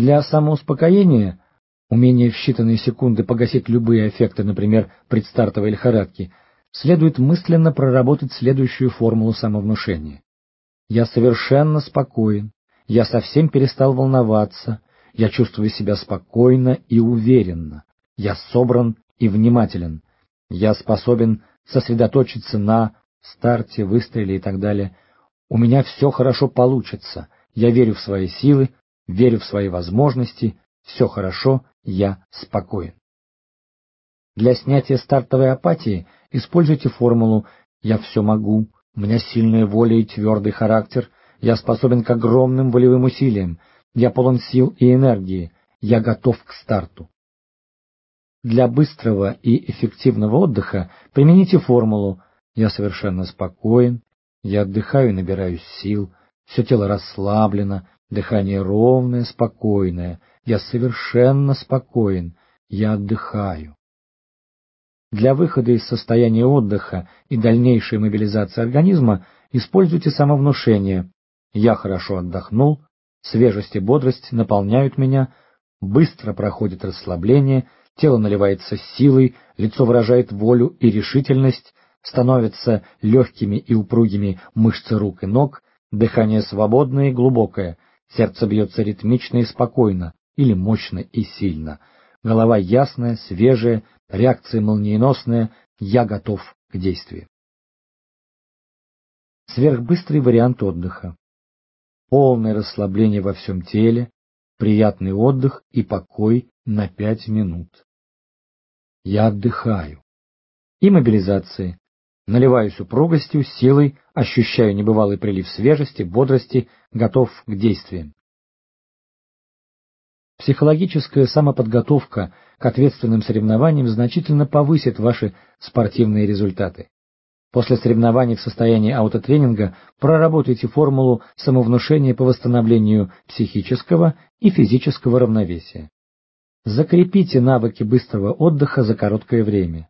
Для самоуспокоения, умения в считанные секунды погасить любые эффекты, например, предстартовой лихорадки, следует мысленно проработать следующую формулу самовнушения. Я совершенно спокоен, я совсем перестал волноваться, я чувствую себя спокойно и уверенно, я собран и внимателен, я способен сосредоточиться на старте, выстреле и так далее. У меня все хорошо получится, я верю в свои силы, верю в свои возможности, все хорошо, я спокоен. Для снятия стартовой апатии используйте формулу «я все могу», «у меня сильная воля и твердый характер», «я способен к огромным волевым усилиям», «я полон сил и энергии», «я готов к старту». Для быстрого и эффективного отдыха примените формулу «я совершенно спокоен», «я отдыхаю и набираюсь сил», «все тело расслаблено», «дыхание ровное, спокойное», «я совершенно спокоен», «я отдыхаю». Для выхода из состояния отдыха и дальнейшей мобилизации организма используйте самовнушение. «я хорошо отдохнул», «свежесть и бодрость наполняют меня», «быстро проходит расслабление», тело наливается силой, лицо выражает волю и решительность, становятся легкими и упругими мышцы рук и ног, дыхание свободное и глубокое, сердце бьется ритмично и спокойно, или мощно и сильно, голова ясная, свежая, реакция молниеносная, я готов к действию. Сверхбыстрый вариант отдыха. Полное расслабление во всем теле, приятный отдых и покой на пять минут. Я отдыхаю. И мобилизации. Наливаюсь упругостью, силой, ощущаю небывалый прилив свежести, бодрости, готов к действиям. Психологическая самоподготовка к ответственным соревнованиям значительно повысит ваши спортивные результаты. После соревнований в состоянии аутотренинга проработайте формулу самовнушения по восстановлению психического и физического равновесия. Закрепите навыки быстрого отдыха за короткое время.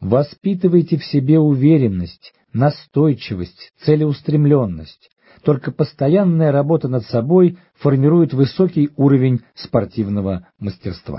Воспитывайте в себе уверенность, настойчивость, целеустремленность. Только постоянная работа над собой формирует высокий уровень спортивного мастерства.